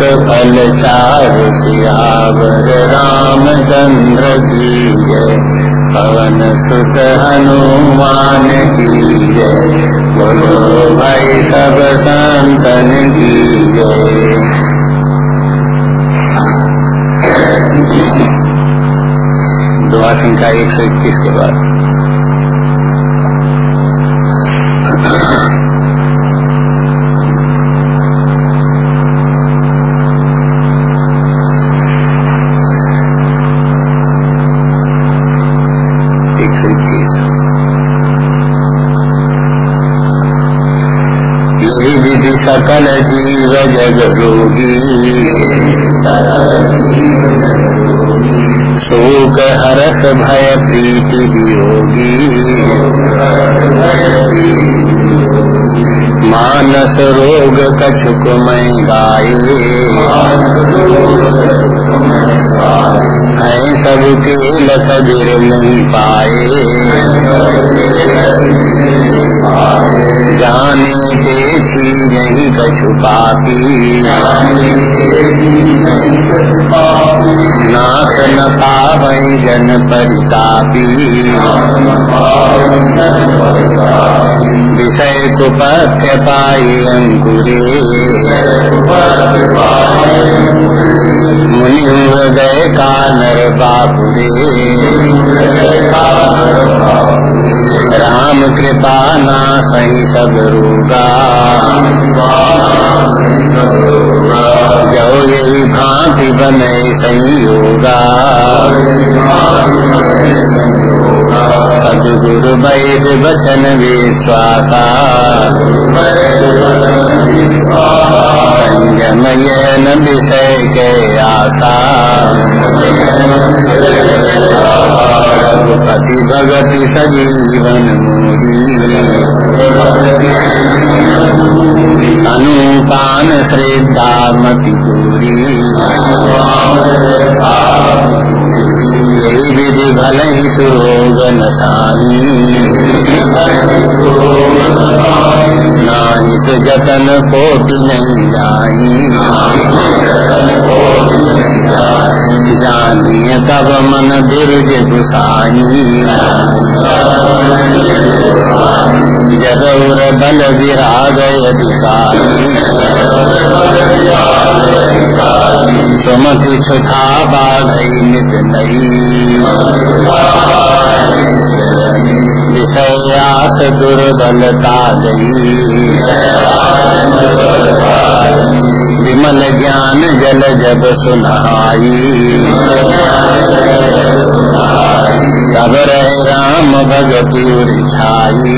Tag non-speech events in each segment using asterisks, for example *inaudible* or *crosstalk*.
फल चारु सियावर रामचंद्र की जय, पवन सुत हनुमान की जय बोलो भाई सब संतन की जय दुआ संख्या एक सौ इक्कीस के बाद एक सौ इक्कीस यही विधि सकल जीव जग रोगी शोक हरस भय प्रीति वियोगी। मानस रोग कछुक मैं गाये। है सब के लसबिर नहीं पाए जाने देखी नहीं कछु पापी नाथ न पावई जन परितापी विषय कुपथ्य पाई अंकुरे। मुनि हृदय का नर बापुरे। राम कृपा ना सही सब रोगा जो यही भांति बने संयोगा। सदगुरु वैद वचन विश्वासा। संयमयन विषय के आशा। रघुपति भगति सजीवन अनुपान श्रद्धा मति पूरी यही विधि भल ही सुरोग नसानी नाहित जतन कोटि नहीं जाई जानिए तब मन बिरज गुसाई। जदौर बल विराग अधिकारी सुमति सुधा बाधई नित नई। विषयास दुर्बलता गई। विमल ज्ञान जल जब सुनाई। तब रहे राम भगति उरिछाई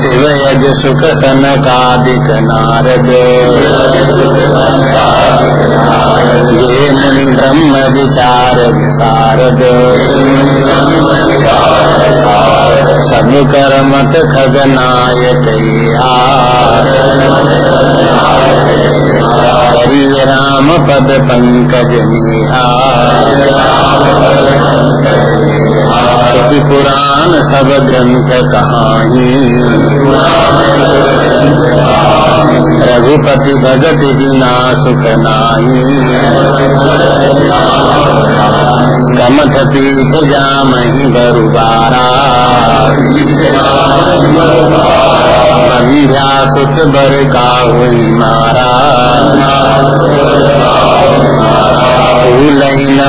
शिव यज सुख सनकादिक नारद। ये मुनि ब्रह्म विचार विशारद सब कर्मत खगनायक हरि राम पद पंकज निहार पुराण सब ग्रंथ कहानी रघुपति भगत बिना सुख नाही कमथ पीठ जामही बरुबारा संध्या सुत बर का हुई मारा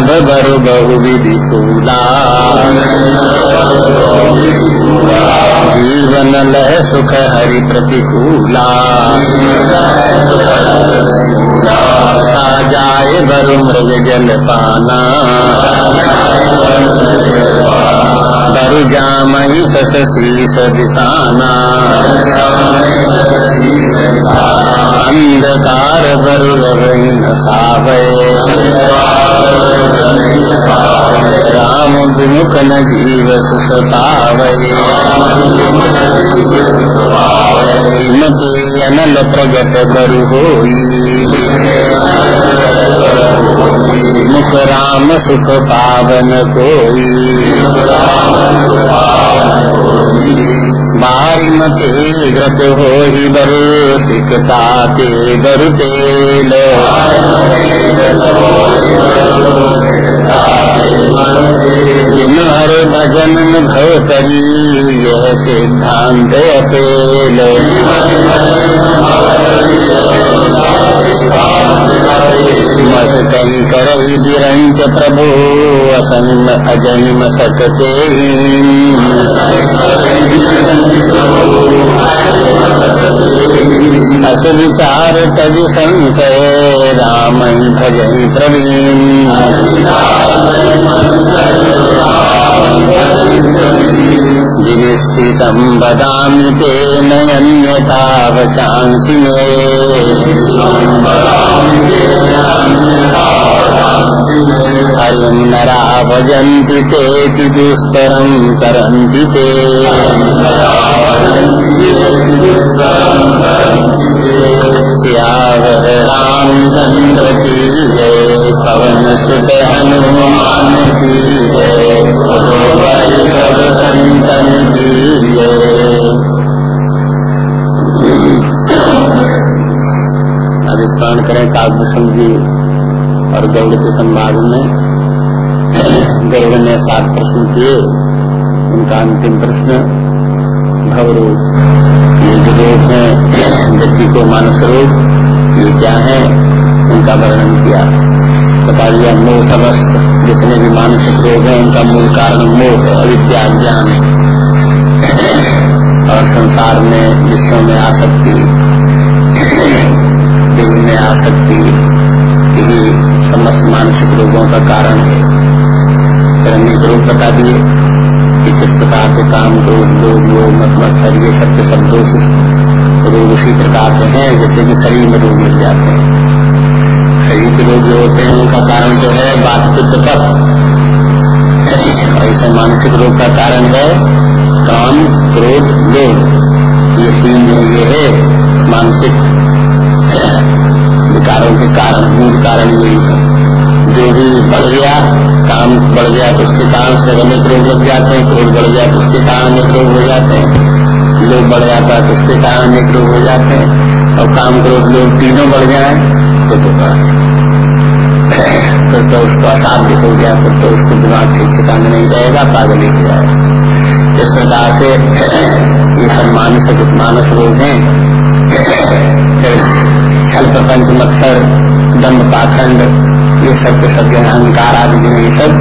बरु बहु विधि फूला। जीवन लह सुख हरि प्रतिकूला। जाए बरु मृग जल पाना। सस शीस दिसाना अंधकार बरु रवि राम विमुख न जीव पावे इनके अनल प्रगट बरु होई। मुख राम सुख पावन कोई बारी मते ग्रत हो ही बर सिकता ते बर तेल जिन हर भजन भव करी यह सिद्धांत अपेल करई विरंच प्रभु असंग अजन्म सकते अस विचार तज संशय राम भजन प्रवीण जिनिश्चितं वदामि ते नयन्यथा वचांसि मे हरिं नरा भजन्ति तेति दुस्तरं करन्ति ते। रामचंद्र की जय पवन सुत हनुमान की जय स्मरण करें काव्यभूषण जी और गौड़ के संवाद में गौड़ ने सात प्रश्न किए उनका अंतिम प्रश्न भवरूप ये जो रोग है व्यक्ति को मानस रोग ये क्या है, उनका वर्णन किया। बता दिया मोह समस्त जितने भी मानसिक रोग हैं, उनका मूल कारण मोह अविद्या ज्ञान और संसार में विश्व में आसक्ति, दिल में आसक्ति, यही समस्त मानसिक रोगों का कारण है। फिर अनेक रोग बता दिए, कि किस प्रकार के काम, क्रोध लोग योग मत मत्सर ये सब के सब रोग उसी प्रकार से हैं, जैसे कि शरीर में रोग मिल जाते हैं। शरीर के रोग जो होते हैं उनका कारण जो है, बात पित्त पर। ऐसे मानसिक रोग का कारण है, काम, क्रोध लोग ये तीन ये है, मानसिक विकारों के कारण, मूल कारण यही है। जो भी बढ़ गया, काम बढ़ गया तो उसके कारण से अनेक रोग लग जाते हैं। क्रोध बढ़ गया तो उसके कारण अनेक रोग हो जाते हैं। लोग बढ़ जाता है तो उसके कारण अनेक रोग हो जाते हैं। और काम, क्रोध लोग तीनों बढ़ जाए तो तो फिर तो उसको असाध्य हो गया, फिर तो उसको दिमाग ठीक ठिकाने नहीं रहेगा पागल ही जाएगा। इस प्रकार से ये सब मानसिक मानस रोग हैं। छल प्रपंच, मत्सर दम्भ पाखंड, ये सब के सब अहंकार आदि जो ये सब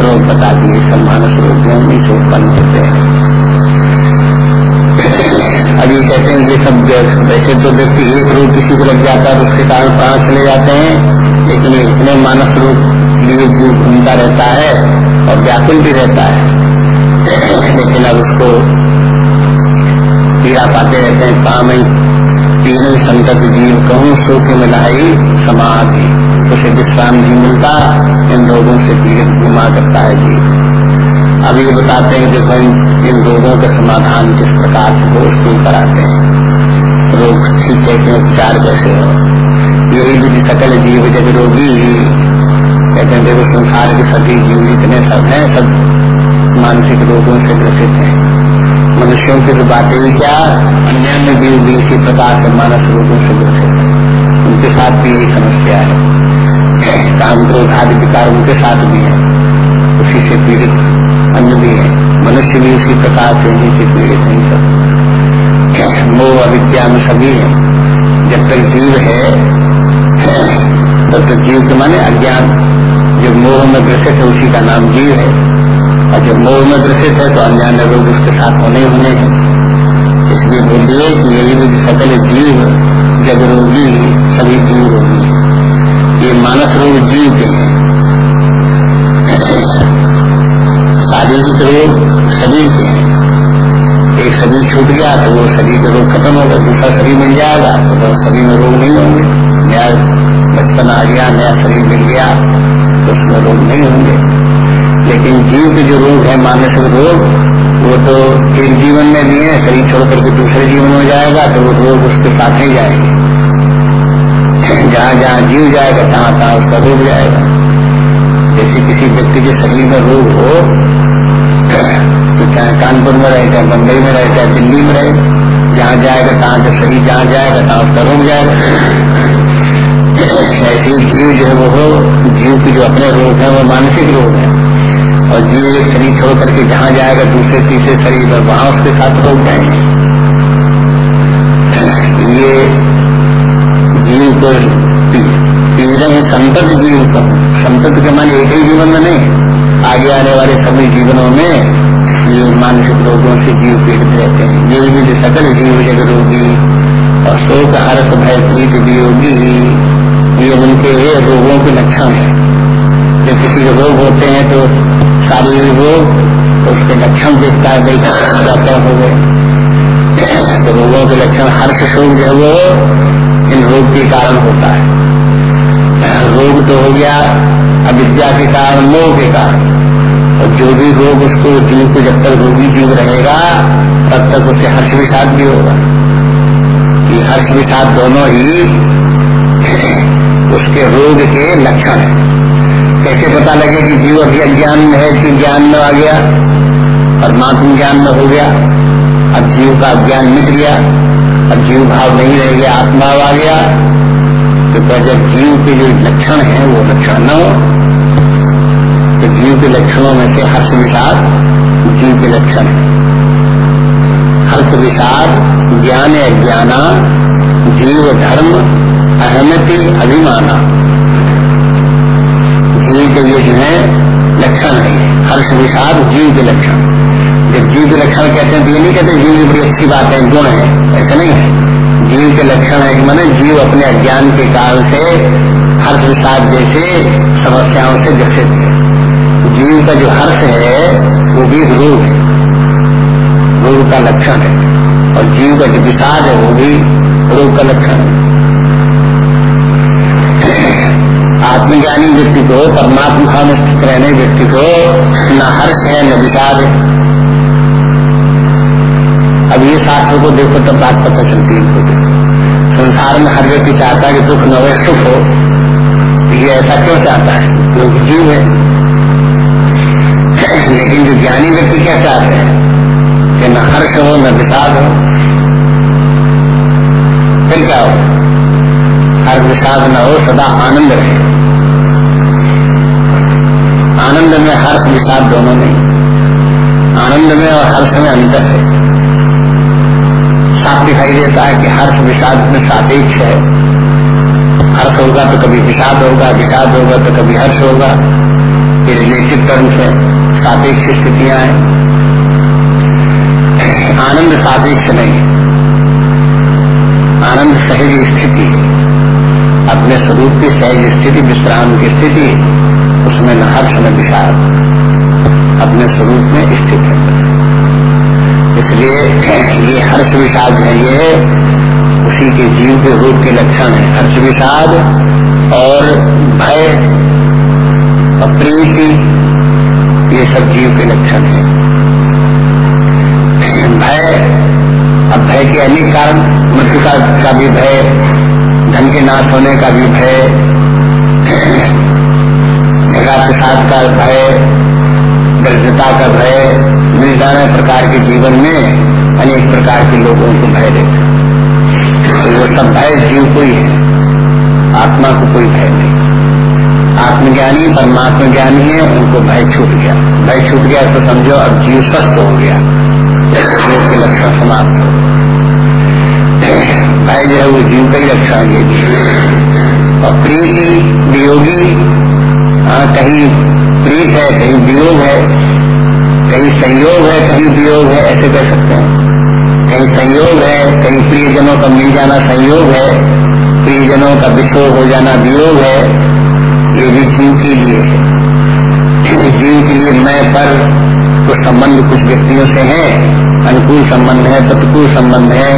रोग बता दिए। सब मानस रोग जो है से उत्पन्न होते हैं। अभी कहते हैं, ये सब वैसे तो व्यक्ति एक रोग किसी को लग जाता है, उसके कारण प्राण चले जाते हैं। लेकिन इतने मानस रोग लिए जीव घूमता रहता है और व्याकुल भी रहता है। लेकिन अब उसको पीड़ा पाते रहते हैं काम ही तीन संकट जीव कहूँ सुख मिलाई समाधि। उसे विश्राम नहीं मिलता इन रोगों से पीड़ित घुमा करता है जी अब ये बताते हैं देखो इन, रोगों के समाधान किस प्रकार से वो स्कूल कराते हैं। रोग ठीक कैसे उपचार कैसे हो? यही विधि सकल जीव जब रोगी कहते हैं, देखो, संसार के सभी जीव जितने सब हैं, सब मानसिक रोगों से ग्रसित हैं। मनुष्यों की तो बातें ही क्या? अन्य जीव भी इसी प्रकार से मानस रोगों से ग्रसित है। उनके साथ भी यही समस्या है। काम क्रोध आदि विकार उनके साथ भी है। उसी से पीड़ित अन्य भी है। मनुष्य भी उसी प्रकार से उन्हीं से पीड़ित है सब। मोह अविद्या में सभी है। जब तक जीव है तब तक जीव के माने अज्ञान। जो मोह में ग्रसित है, उसी का नाम जीव है। और जब मोह में ग्रसित है तो अन्य रोग उसके साथ होने होने हैं। इसलिए बोलिए कि यही भी सकल जीव जब रोगी, सभी जीव रोगी ये मानस रोग जीव के हैं। शारीरिक रोग शरीर के हैं। एक शरीर छूट गया तो वो शरीर का रोग खत्म होगा दूसरा शरीर मिल जाएगा तो शरीर में रोग नहीं होंगे। नया बचपन आ गया, नया शरीर मिल गया तो उसमें रोग नहीं होंगे। लेकिन जीव के जो रोग है, मानसिक रोग, वो तो एक जीवन में भी है, शरीर छोड़ करके दूसरे जीवन में जाएगा तो वो रोग उसके साथ ही जाएँगे। जहाँ जहाँ जीव जाएगा, तहाँ तहाँ उसका रोग जाएगा। जैसे किसी व्यक्ति के शरीर में रोग हो तो चाहे कानपुर में रहे, चाहे बम्बई में रहे, चाहे दिल्ली में रहे, जहाँ जाएगा, तहाँ जब शरीर जहाँ जाएगा, तहाँ उसका रोग जाएगा। जीव जो है वो जीव की जो अपने रोग है, वो मानसिक रोग है। और जीव एक शरीर छोड़ करके जहाँ जाएगा, दूसरे, तीसरे शरीर में वहाँ उसके साथ रोग जाएँगे। ये जीव को पीड़े संतत जीव को। संतत के मान एक ही जीवन में नहीं। आगे आने वाले सभी जीवनों में ये मानसिक रोगों से जीव पीड़ित रहते हैं। ये भी सकल जीव जग रोगी और शोक, हर्ष, भय, प्रीत वियोगी ये उनके रोगों के लक्षण है। जब किसी के रोग होते हैं तो शारीरिक रोग तो उसके लक्षण देखता है क्या हो गए तो रोगों के लक्षण हर्ष शोक जो है, वो इन रोग के कारण होता है। रोग तो हो गया अविद्या के कारण, मोह के कारण। और जो भी रोग उसको जीव को जब तक रोगी जीव रहेगा, तब तक उसे हर्ष विषाद भी होगा। ये हर्ष विषाद दोनों ही उसके रोग के लक्षण है। कैसे पता लगे कि जीव अभी अज्ञान में है, कि ज्ञान में आ गया? परमात्मा ज्ञान में हो गया। अब जीव का ज्ञान मिट गया। अब जीव भाव नहीं रह गया, आत्मा आ गया। तो जब जीव के जो लक्षण है, वो लक्षण न हो तो जीव के लक्षणों में से हर्ष विषाद जीव के लक्षण है। हर्ष विषाद ज्ञान अज्ञाना जीव धर्म अहमति अभिमाना। जीव के ये जो है, लक्षण है। हर्ष, विषाद, जीव के लक्षण। जब जीव के लक्षण कहते हैं तो ये नहीं कहते जीव की बड़ी अच्छी बात है, गुण है। ऐसा नहीं है। जीव के लक्षण है मैंने जीव अपने अज्ञान के कारण से, हर्ष, विषाद जैसे समस्याओं से ग्रसित है। जीव का जो हर्ष है, वो भी रोग है। रोग का लक्षण है। और जीव का जो विषाद है, वो भी रोग का लक्षण है। आत्मज्ञानी व्यक्ति को, परमात्मा में स्थित रहने व्यक्ति को न हर्ष है, न विषाद है। अब ये शास्त्र को देखो, तब बात पता चलती है संसार में हर व्यक्ति चाहता है कि दुख न हो सुख हो। ये ऐसा क्यों चाहता है? क्योंकि जीव है। लेकिन जो ज्ञानी व्यक्ति क्या चाहते हैं? कि न हर्ष हो, न विषाद हो। फिर क्या हो? हर विषाद न हो, सदा आनंद रहे आनंद में हर्ष विषाद दोनों नहीं आनंद में और हर्ष में अंतर है। साफ़ दिखाई देता है कि हर्ष विषाद में सापेक्ष है। हर्ष होगा तो कभी विषाद होगा विषाद होगा तो कभी हर्ष होगा। ये रिलेटिव टर्म्स है, सापेक्ष स्थितियाँ हैं। आनंद सापेक्ष नहीं। आनंद सहज स्थिति अपने स्वरूप की सहज स्थिति, विश्राम की स्थिति उसमें न हर्ष न विषाद अपने स्वरूप में स्थित है। इसलिए ये हर्ष विषाद है, ये उसी के जीव के रूप के लक्षण है। हर्ष विषाद और भय और प्रीति ये सब जीव के लक्षण है। भय, अब भय के अनेक कारण, मृत्यु का भी भय, धन के नाश होने का भी भय प्रसाद का भय, दरिद्रता का भय मिल जाने प्रकार के जीवन में अनेक प्रकार के लोगों को भय देते तो वो सब भय जीव को ही है, आत्मा को कोई भय नहीं। आत्मज्ञानी परमात्मा ज्ञानी है, उनको भय छूट गया। भय छूट गया तो समझो अब जीव स्वस्थ हो गया। जीव के लक्षण समाप्त हो भय जो है वो जीव का ही लक्षण है। और प्रीति वियोगी हाँ कहीं प्रीत है, कहीं वियोग है, कहीं संयोग है, कहीं वियोग है, ऐसे कह सकते हैं। कहीं संयोग है, कहीं प्रियजनों का मिल जाना संयोग है, प्रियजनों का विक्षोभ हो जाना वियोग है, ये भी जीव के लिए है। जीव के लिए मैं पर कुछ संबंध कुछ व्यक्तियों से है, अनुकूल संबंध है, प्रतिकूल संबंध है,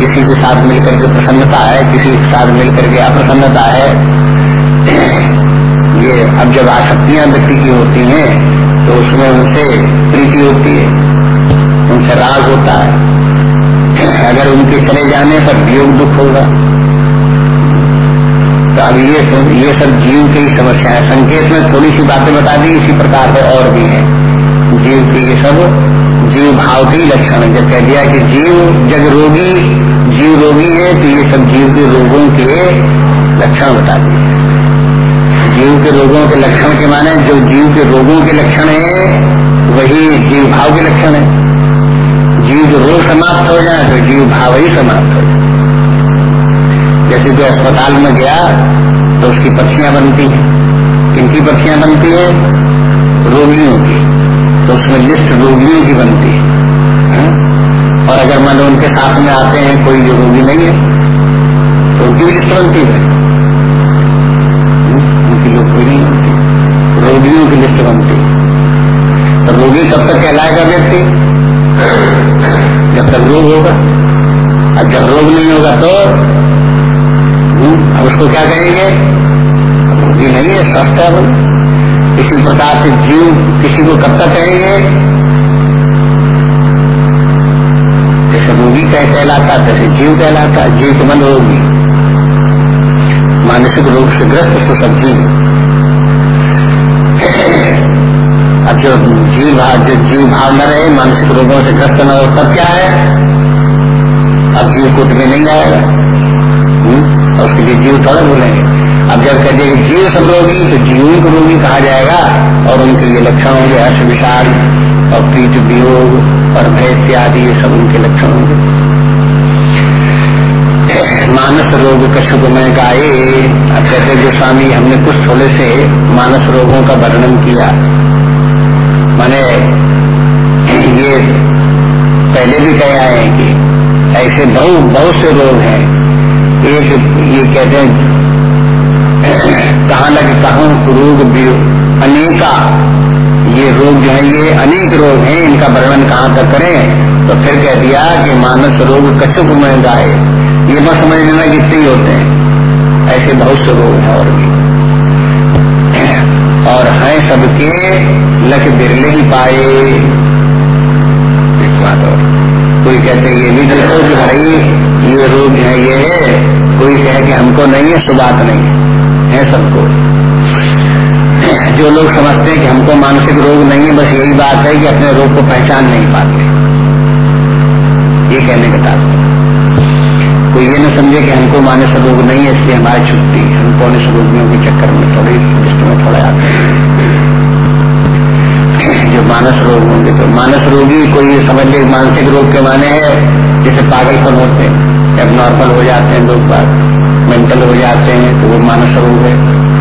किसी के साथ मिलकर के प्रसन्नता है, किसी के साथ मिलकर के अप्रसन्नता है ये अब जब आसक्तियाँ व्यक्ति की होती हैं तो उसमें उनसे प्रीति होती है। उनसे राग होता है। अगर उनके चले जाने पर वियोग दुख होगा। तो अब ये ये सब जीव की समस्या है संकेत में थोड़ी सी बातें बता दी, इसी प्रकार से और भी है। जीव की ये सब, जीव भाव के ही लक्षण है। जब कह दिया कि जीव जग रोगी, जीव रोगी है तो ये सब जीव के रोगों के लक्षण बता दिए। जीव के रोगों के लक्षण के माने, जो जीव के रोगों के लक्षण है, वही जीव भाव के लक्षण है। जीव जो रोग समाप्त हो जाए तो जीव भाव ही समाप्त हो जाए। जैसे जो अस्पताल में गया तो उसकी पक्षियाँ बनती हैं। किनकी पक्षियाँ बनती है? रोगियों की। तो उसमें लिस्ट रोगियों की बनती है? और अगर मान लो उनके साथ में आते हैं, कोई जो रोगी नहीं है तो उनकी भी लिस्ट बनती है उनकी लोग कोई नहीं बनती रोगियों की लिस्ट बनती तो तक कहलाएगा व्यक्ति जब तक रोग होगा, और जब रोग नहीं होगा तो अब उसको क्या कहेंगे? रोगी नहीं है, स्वस्थ है वो। इसी प्रकार से जीव किसी को कब तक कहेंगे? जैसे रोगी कह कहलाता तैसे जीव कहलाता, जीव मन रोगी मानसिक रोग से ग्रस्त तो सब जीव। अब जो जीव भाव जो जीव भाव न रहे मानसिक रोगों से ग्रस्त न हो, तब क्या है? अब जीव कुट में नहीं आएगा। और उसके लिए जीव थोड़ा बोलेंगे अब जब कह देंगे जीव सब रोगी तो जीव को रोगी कहा जाएगा, और उनके ये लक्षण होंगे, हर्ष विशाल और पीठ वियोग, और भय इत्यादि, ये सब उनके लक्षण होंगे। मानस रोग कशुक में गाये, अब कहते जो स्वामी हमने कुछ थोड़े से मानस रोगों का वर्णन किया माने, ये पहले भी कह आए हैं कि ऐसे बहुत बहुत से रोग हैं। एक ये कहते हैं, कहा लग, कहूँ रोग अनेका ये रोग जो है, ये अनेक रोग हैं, इनका वर्णन कहाँ तक करें तो फिर कह दिया कि मानस रोग कचुक में गाय ये मत समझ लेना कि इतने होते हैं। ऐसे बहुत से रोग हैं और भी। और हैं सबके लक बिरले ही पाए। एक बात और। कोई कहते ये भी देखो कि भाई, ये रोग है, ये है। कोई कहे कि हमको नहीं है सुबात नहीं है। सबको। जो लोग समझते हैं कि हमको मानसिक रोग नहीं है, बस यही बात है कि अपने रोग को पहचान नहीं पाते। ये कहने का तात्पर्य। कोई ये न समझे कि हमको मानसिक रोग नहीं है, इसलिए हमारी छुट्टी हम पौनिस रोगियों के चक्कर में थोड़ी लिस्ट में थोड़े आते हैं। जो मानस रोग होंगे। तो मानस रोगी कोई समझ ले, मानसिक रोग के माने है, जैसे पागलपन होते हैं। जब नॉर्मल हो जाते हैं लोग बात मेंटल हो जाते हैं तो वो मानस रोग है।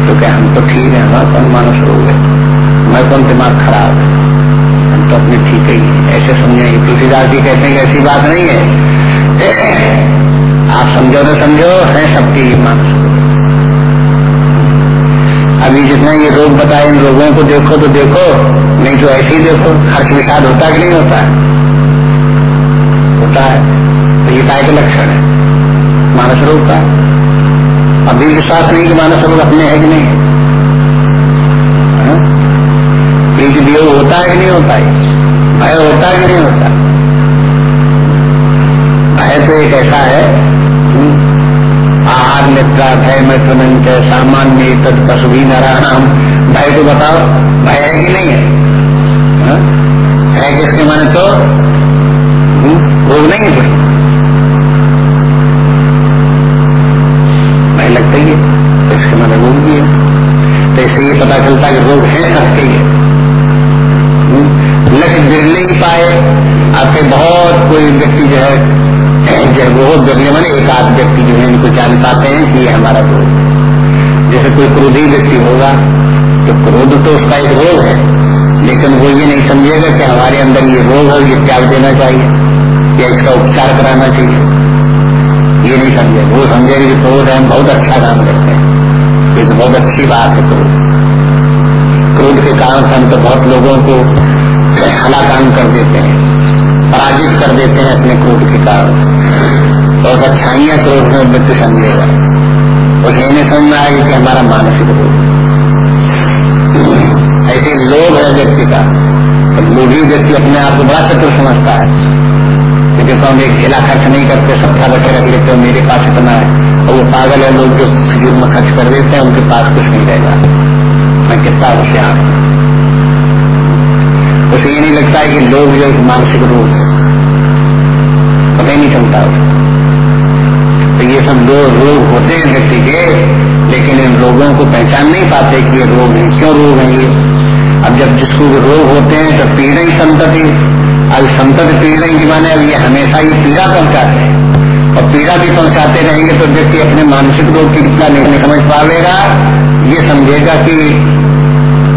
तो क्या हम तो ठीक है? हमारा कौन मानस रोग है? मैं कौन दिमाग खराब है? हम तो अपने ठीक ही। ऐसे समझेंगे तुलसीदास जी कहते हैं ऐसी बात नहीं है। आप समझो न समझो, है सबकी मानस रोग। अभी जितना ये रोग बताए इन रोगों को देखो तो देखो, नहीं तो ऐसे ही देखो। हर्ष विषाद होता कि नहीं होता? है होता है। तो ये काय का लक्षण है? मानस रोग का? अभी विश्वास नहीं कि मानस रोग अपने है कि नहीं? है? बीज वियोग होता है कि नहीं होता है? भय होता है कि नहीं होता? भय तो एक ऐसा है निद्रा भय में तुनंत सामान्य तद पशु भी नारायण भय को बताओ भय है कि नहीं है? है? किसके माने तो? रोग नहीं है कोई लगता ही है तो इसके माने रोग भी है। तो इससे ये पता चलता है कि रोग है सबके ही लक्ष्य बिरले ही पाए, आपके बहुत कोई व्यक्ति जो है वो बिरले माने एक आध व्यक्ति जो है इनको जान पाते हैं कि ये हमारा रोग जैसे कोई क्रोधी व्यक्ति होगा तो क्रोध तो उसका एक रोग है, लेकिन वो ये नहीं समझेगा कि हमारे अंदर ये रोग है ये त्याग देना चाहिए, या इसका उपचार कराना चाहिए। ये नहीं समझे वो समझे कि क्रोध है बहुत अच्छा काम करते हैं। ये तो बहुत अच्छी बात है क्रोध। क्रोध के कारण हम तो बहुत लोगों को हलाकान कर देते हैं, पराजित कर देते हैं अपने क्रोध के कारण। और अच्छाइयाँ क्रोध में व्यक्ति समझेगा और ये नहीं समझ में आएगी कि हमारा मानसिक रोग ऐसे लोभ है व्यक्ति का। तो लोभी व्यक्ति अपने आप को बड़ा चतुर समझता है। कि देखो हम एक झेला खर्च नहीं करते सबका बचे रख लेते हो, मेरे पास इतना है। और वो पागल है, लोग जो फिजूल में खर्च कर देते हैं, उनके पास कुछ नहीं रहेगा। मैं कितना होशियार हूँ। उसे ये नहीं लगता है कि लोग जो एक मानसिक रोग है पता ही नहीं चलता उसे तो ये सब दो रोग होते हैं व्यक्ति के, लेकिन इन रोगों को पहचान नहीं पाते कि ये रोग है। क्यों रोग है ये? अब जब जिसको रोग होते हैं तो पीड़ा ही संतति। अब संतति पीड़ा की माने अब ये हमेशा ये पीड़ा पहुंचाते हैं। और पीड़ा भी पहुंचाते रहेंगे तो व्यक्ति अपने मानसिक रोग की कितना नहीं समझ पाएगा ये समझेगा कि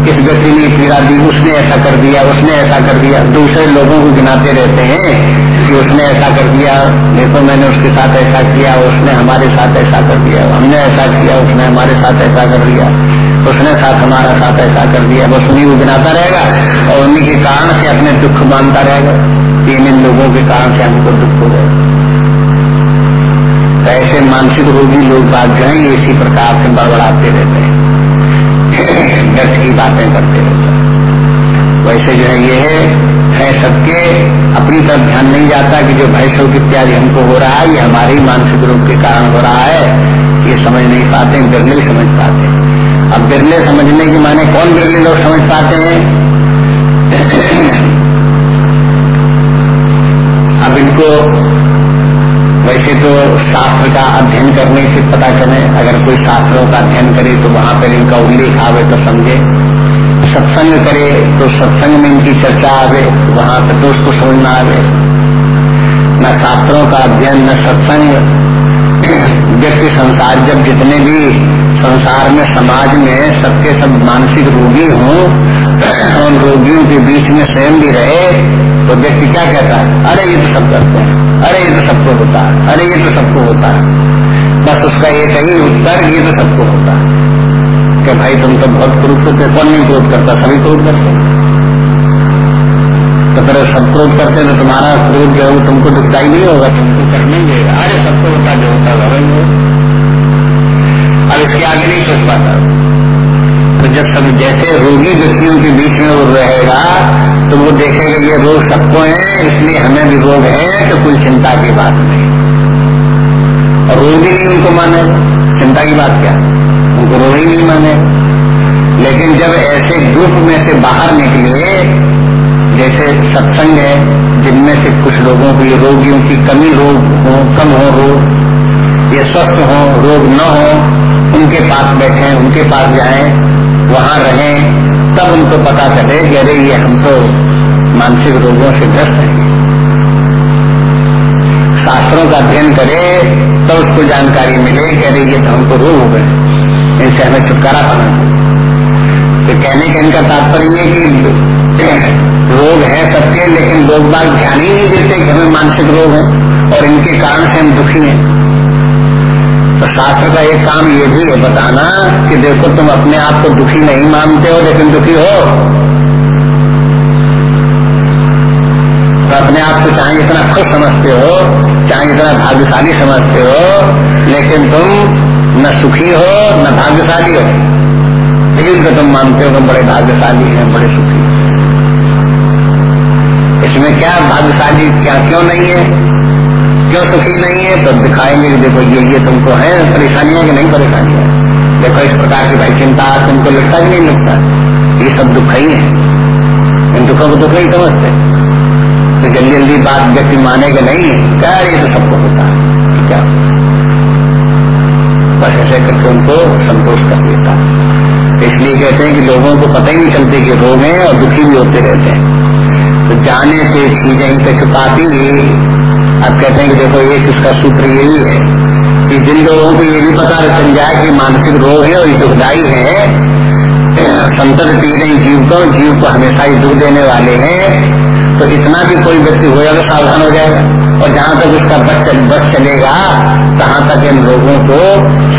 इस व्यक्ति ने पीड़ा दी उसने ऐसा कर दिया, उसने ऐसा कर दिया। दूसरे लोगों को गिनाते रहते हैं कि उसने ऐसा कर दिया, देखो मैंने उसके साथ ऐसा किया, उसने हमारे साथ ऐसा कर दिया, हमने ऐसा किया, उसने हमारे साथ ऐसा कर दिया, उसने साथ हमारा साथ ऐसा कर दिया। बस उन्हीं को गिनाता रहेगा और उन्हीं के कारण से अपने दुख मानता रहेगा। इन इन लोगों के कारण से हमको दुख हो गए तो ऐसे मानसिक रोगी लोग बात जो है इसी प्रकार से बड़बड़ाते रहते हैं। व्यर्थ की बातें करते रहते वैसे जो है, ये है है सबके, अपनी तरफ़ ध्यान नहीं जाता कि जो भय शोक इत्यादि हमको हो रहा है, ये हमारे ही मानसिक रोग के कारण हो रहा है। ये समझ नहीं पाते, बिरले ही समझ पाते अब बिरले समझने की माने कौन बिरले लोग समझ पाते हैं? *coughs* अब इनको वैसे तो शास्त्र का अध्ययन करने से पता चले, अगर कोई शास्त्रों का अध्ययन करे तो वहाँ पर इनका उल्लेख आवे तो समझे। सत्संग करे तो सत्संग में इनकी चर्चा आवे तो वहाँ पर तो उसको समझ में आवे। न शास्त्रों का अध्ययन, न सत्संग। व्यक्ति संसार जब जितने भी संसार में, समाज में सबके सब मानसिक रोगी हों उन रोगियों के बीच में स्वयं भी रहे तो व्यक्ति क्या कहता है? अरे ये तो सब करते हैं। अरे ये तो सबको होता है। अरे ये तो सबको होता है। बस उसका एक ही उत्तर ये तो सबको होता है। कि भाई तुम तो बहुत क्रोध करते कौन नहीं क्रोध करता? सभी क्रोध करते तो फिर सब क्रोध करते तो तुम्हारा क्रोध जो है तुमको दुखदाई नहीं होगा। तुमको करने देगा अरे सबको होता जो होता है। अब इसके आगे नहीं सोच पाता। तो जब सब जैसे रोगी व्यक्तियों के बीच में वो रहेगा तो वो देखेगा ये रोग सबको है, इसलिए हमें भी रोग है तो कोई चिंता की बात नहीं। और रोग भी नहीं उनको माने, चिंता की बात क्या? उनको रोग ही नहीं माने। लेकिन जब ऐसे ग्रुप में से बाहर निकले, जैसे सत्संग है, जिनमें से कुछ लोगों को ये रोगियों की कमी रोग हो, कम हो, रोग, ये स्वस्थ हो, रोग न हो, उनके पास बैठे, उनके पास जाएँ, वहाँ रहें तब उनको पता चले कि अरे ये हम तो मानसिक रोगों से ग्रस्त हैं। शास्त्रों का अध्ययन करे तो उसको जानकारी मिले कि अरे ये तो हमको रोग हो गए इनसे हमें छुटकारा पाना तो कहने का इनका तात्पर्य ये कि रोग है सबके लेकिन लोग बाग ध्यान ही नहीं देते कि हमें मानसिक रोग है, और इनके कारण से हम दुखी हैं। तो शास्त्र का एक काम ये भी है, बताना कि देखो तुम अपने आप को दुखी नहीं मानते हो, लेकिन दुखी हो। तो अपने आप को चाहे इतना खुश समझते हो, चाहे इतना भाग्यशाली समझते हो, लेकिन तुम न सुखी हो, न भाग्यशाली हो। लेकिन तो तुम मानते हो, तुम बड़े भाग्यशाली हैं, बड़े सुखी इसमें क्या भाग्यशाली, क्या क्यों नहीं है? क्यों सुखी नहीं है तो दिखाएँगे कि देखो ये ये तुमको है, परेशानियाँ कि नहीं परेशानियाँ? देखो इस प्रकार की भाई चिंता तुमको लगता कि नहीं लगता? ये सब दुख ही है इन दुखों को दुख नहीं समझते। तो जल्दी जल्दी बात व्यक्ति मानेगा नहीं, क्या ये तो सबको होता है? क्या? बस ऐसे करके उनको संतोष कर देता इसलिए कहते हैं कि लोगों को पता ही नहीं चलते कि रोग हैं और दुखी भी होते रहते हैं। तो जाने से चीज़ें पे छुपाती अब कहते हैं कि देखो एक इसका सूत्र यही है कि जिन लोगों को ये भी पता चल जाए कि मानसिक रोग है और ये दुखदायी है संतर पी रही जीव को जीव को हमेशा ही दुख देने वाले हैं तो इतना भी कोई व्यक्ति हो जाएगा सावधान हो जाएगा। और जहाँ तक उसका बच चल, बच चलेगा तहां तक इन लोगों को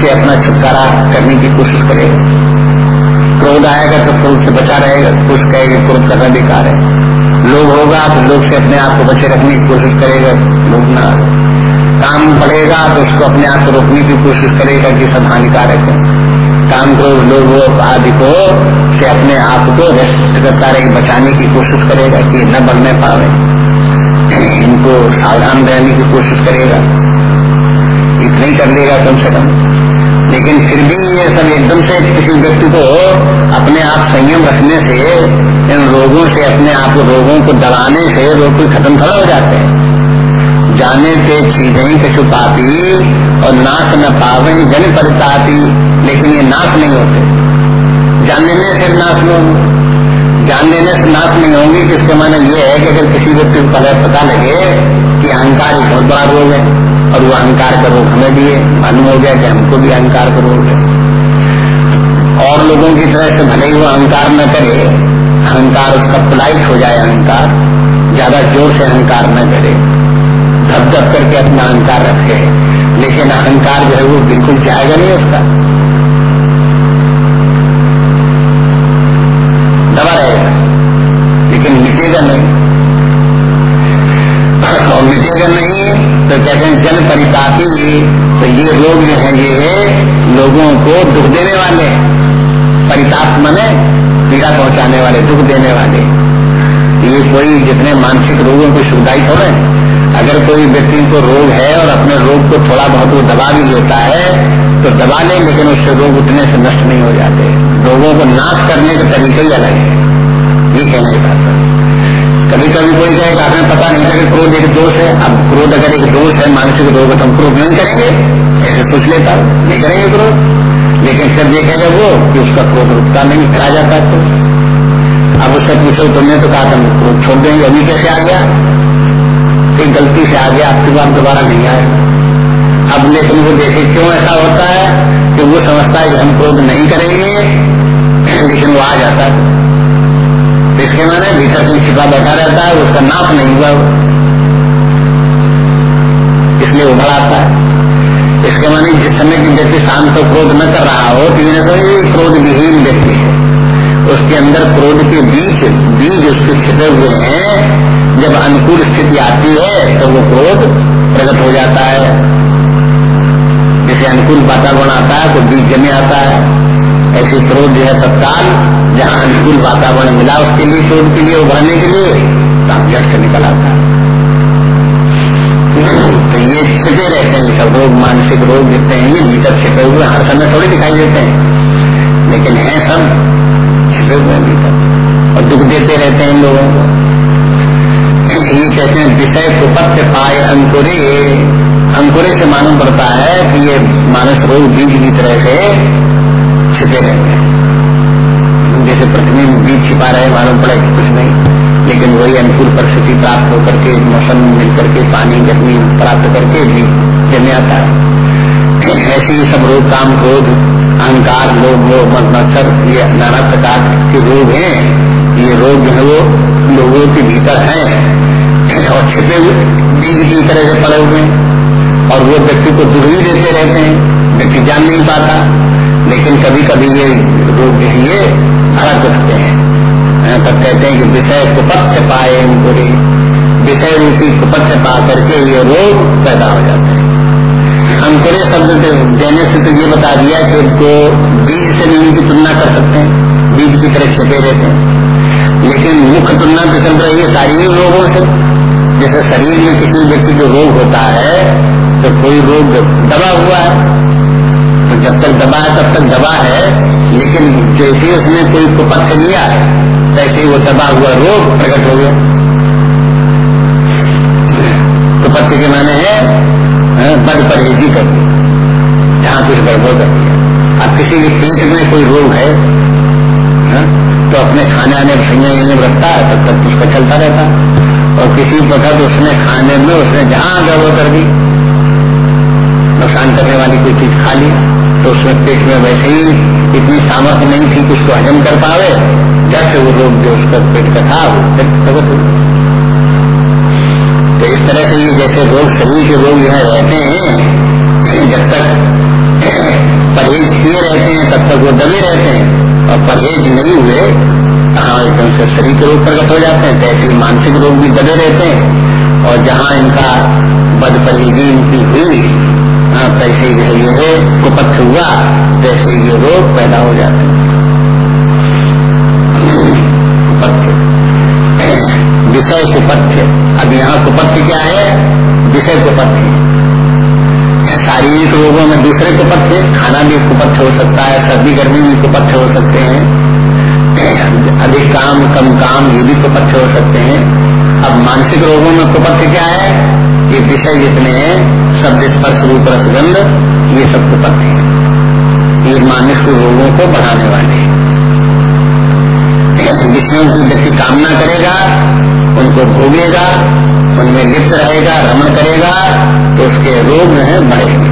से अपना छुटकारा करने की कोशिश करेगा। क्रोध आएगा तो क्रोध से बचा रहेगा कुछ कहेगा क्रोध करना बेकार है। लोग होगा तो लोग से अपने आप को बचे रखने की कोशिश करेगा लोग ना काम पड़ेगा तो उसको अपने आप को रोकने की कोशिश करेगा कि सब हानिकारक है। काम को लोग आदि को से अपने आप को रेस्ट करता रहे बचाने की कोशिश करेगा कि न बढ़ने पावे। इनको सावधान रहने की कोशिश करेगा। इतना ही कर लेगा कम से कम। लेकिन फिर भी ये सब एकदम से किसी व्यक्ति को अपने आप संयम रखने से इन रोगों से अपने आप रोगों को दबाने से रोग कोई खत्म थोड़ा हो जाते हैं। जाने के चीज़ें कछु पापी और नाश न पावे जन परितापी, लेकिन ये नाश नहीं होते। जानने में से नाश नहीं होंगे। जान लेने से नाश नहीं होंगे कि इसके माने ये है कि अगर किसी व्यक्ति को पता लगे कि अहंकार एक बहुत बड़ा रोग है, और वो अहंकार का रोग हमें भी मालूम हो गया कि हमको भी अहंकार का रोग है। और लोगों की तरह से भले ही वो अहंकार न करे अहंकार उसका पुलाइट हो जाए अहंकार, ज़्यादा ज़ोर से अहंकार न करे धप धप करके अपना अहंकार रखे। लेकिन अहंकार जो है वो बिल्कुल जाएगा नहीं उसका। दबा रहेगा, लेकिन मिटेगा नहीं। और मिटेगा नहीं तो कहते हैं जन परिपाती तो ये रोग जो है, ये लोगों को दुख देने वाले। परिताप मने पीड़ा पहुँचाने वाले, दुख देने वाले। ये कोई जितने मानसिक रोगों को सुविधाई थोड़े। अगर कोई व्यक्ति को रोग है और अपने रोग को थोड़ा बहुत वो दबा भी लेता है तो दबा ले, लेकिन उससे रोग उतने से नष्ट नहीं हो जाते। रोगों को नाश करने के तरीके ही अलग है। ये कहने बात कभी कभी कोई कहेगा हमें पता नहीं था कि क्रोध एक दोष है, अब क्रोध अगर एक दोष है, मानसिक रोग तो हम क्रोध नहीं करेंगे। ऐसे सोच लेता नहीं करेंगे क्रोध। लेकिन फिर देखेगा वो, कि उसका क्रोध रुकता नहीं आ जाता तो अब उससे पूछो, तुमने तो कहा था क्रोध छोड़ देंगे, अभी कैसे आ गया? फिर गलती से आ गया आपकी बात दोबारा नहीं आएगा अब लेकिन वो देखे क्यों ऐसा होता है कि वो समझता है कि हम क्रोध नहीं करेंगे, लेकिन वो आ जाता है। इसके मैंने भीतर से छिपा बैठा रहता है, उसका नाश नहीं हुआ इसलिए उभर आता है। इसके माने जिस समय की व्यक्ति शांत तो क्रोध न कर रहा हो तो ये तो क्रोध विहीन व्यक्ति है। उसके अंदर क्रोध के बीच बीज उसके छिपे हुए हैं। जब अनुकूल स्थिति आती है तो वो क्रोध प्रकट हो जाता है। जैसे अनुकूल वातावरण आता है तो बीज जमे आता है। ऐसे क्रोध जो है तत्काल, जहाँ अनुकूल वातावरण मिला उसके लिए, क्रोध के लिए, उभरने के लिए काम जट से निकल आता है। तो ये छिपे रहते हैं सब रोग, मानसिक रोग जितने हैं, ये भीतर छिपे हुए हर समय थोड़े दिखाई देते हैं। लेकिन है सब छिपे हुए भीतर और दुख देते रहते हैं लोगों को। ये कहते हैं, विषय कुपत्य पाए अंकुरे। अंकुरे से मालूम पड़ता है कि ये मानस रोग बीज की तरह से छिपे रहते हैं। जैसे पृथ्वी बीज छिपा रहे, मालूम पड़े कि कुछ नहीं। लेकिन वही अनुकूल परिस्थिति प्राप्त होकर के, मौसम मिल करके पानी, गर्मी प्राप्त करके भी जमे आता है। ऐसे ही सब रोग काम, क्रोध, अहंकार लोग मोह मत्सर, ये नाना प्रकार के रोग हैं। ये रोग जो है वो लोगों के भीतर है। और छिपे हुए, बीज की तरह से पड़े हुए और वो व्यक्ति को दुख भी देते रहते हैं। व्यक्ति जान नहीं पाता। लेकिन कभी कभी ये रोग जो है ये भड़क उठते हैं। तब कहते हैं कि विषय कुपथ्य पाए बुरी। विषय रूपी कुपथ्य पा करके ये रोग पैदा हो जाते हैं। अंकुरे शब्द देने से तो ये बता दिया कि उनको बीज से नहीं उनकी तुलना कर सकते हैं, बीज की तरह छिपे रहते हैं। लेकिन मुख्य तुलना तो चल रही है शारीरिक रोगों से। जैसे शरीर में किसी व्यक्ति को रोग होता है तो कोई रोग दबा हुआ है। तो जब तक दबा है, तब तक दबा है, लेकिन जैसे उसने कोई कुपथ्य लिया तैसे वो दबा हुआ रोग प्रकट हो गया। तो पत्य के माने है बद परहेजी कर दी जहाँ कुछ गड़बड़ कर दिया अब किसी के पेट में कोई रोग है? तो अपने खाने आने संज्ञा में रखता है तब तक उसका चलता रहता। और किसी वक्त उसने खाने में, उसने जहाँ गड़बड़ कर दी, नुकसान करने वाली कोई चीज़ खा ली तो उसमें पेट में वैसे ही इतनी सामर्थ्य नहीं थी कि उसको हजम कर पावे। जब से वो रोग जो उसका पेट का था, वो फिर प्रकट हो तो इस तरह से ये जैसे रोग शरीर के रोग यहाँ रहते हैं, जब तक परहेज किए रहते हैं, तब तक वो दबे रहते हैं। और परहेज नहीं हुए हाँ एकदम से शरीर के रोग प्रकट हो जाते हैं तैसे मानसिक रोग भी दबे रहते हैं। और जहाँ इनका बद परहेजी इनकी हुई हाँ तैसे ये कुपथ हुआ, तैसे ये रोग पैदा हो जाते हैं। विषय कुपथ्य अब यहाँ कुपथ्य क्या है? विषय कुपथ्य शारीरिक रोगों में दूसरे कुपथ्य खाना भी कुपथ्य हो सकता है, सर्दी गर्मी भी कुपथ्य हो सकते हैं। अधिक काम, कम काम, ये भी कुपथ्य हो सकते हैं। अब मानसिक रोगों में कुपथ्य क्या है? ये विषय जितने हैं, शब्द, स्पर्श, रूप रसगंध ये सब कुपथ्य है। ये मानसिक रोगों को बढ़ाने वाले हैं। विषयों की व्यक्ति कामना करेगा उनको भोगेगा, उनमें लिप्त रहेगा, रमण करेगा तो उसके रोग जो है बढ़ेंगे।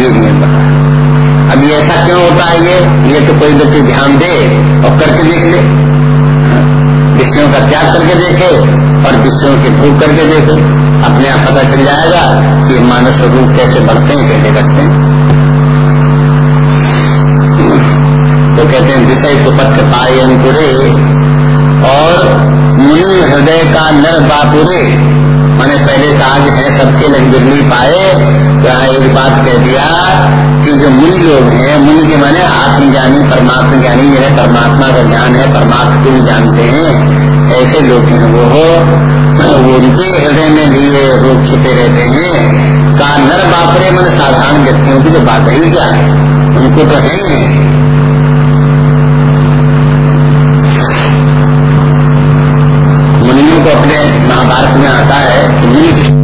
ये नियम बता। अब ये ऐसा क्यों होता है ये? ये तो कोई व्यक्ति ध्यान दे और करके देख ले। विषयों का त्याग करके देखे और विषयों के भोग करके देखे। अपने आप पता चल जाएगा कि मानव स्वरूप कैसे बढ़ते हैं, कैसे घटते हैं। तो कहते हैं, विषय को पत्र पाए अंकुरे और मुनि हृदय का नर बापुरे। मैंने पहले कहा है सबके लग बिरली पाए, यहाँ एक बात कह दिया कि जो मुनि लोग हैं, मुनि के माने आत्मज्ञानी परमात्मा ज्ञानी जिन्हें परमात्मा का ज्ञान है, परमात्मा को भी जानते हैं, ऐसे लोग हैं वो। हो वो उनके हृदय में भी ये रोग छिपे रहते हैं। का नर बापरे, मैंने साधारण व्यक्तियों की तो बात ही क्या? है उनको तो है। महाभारत में आता है कि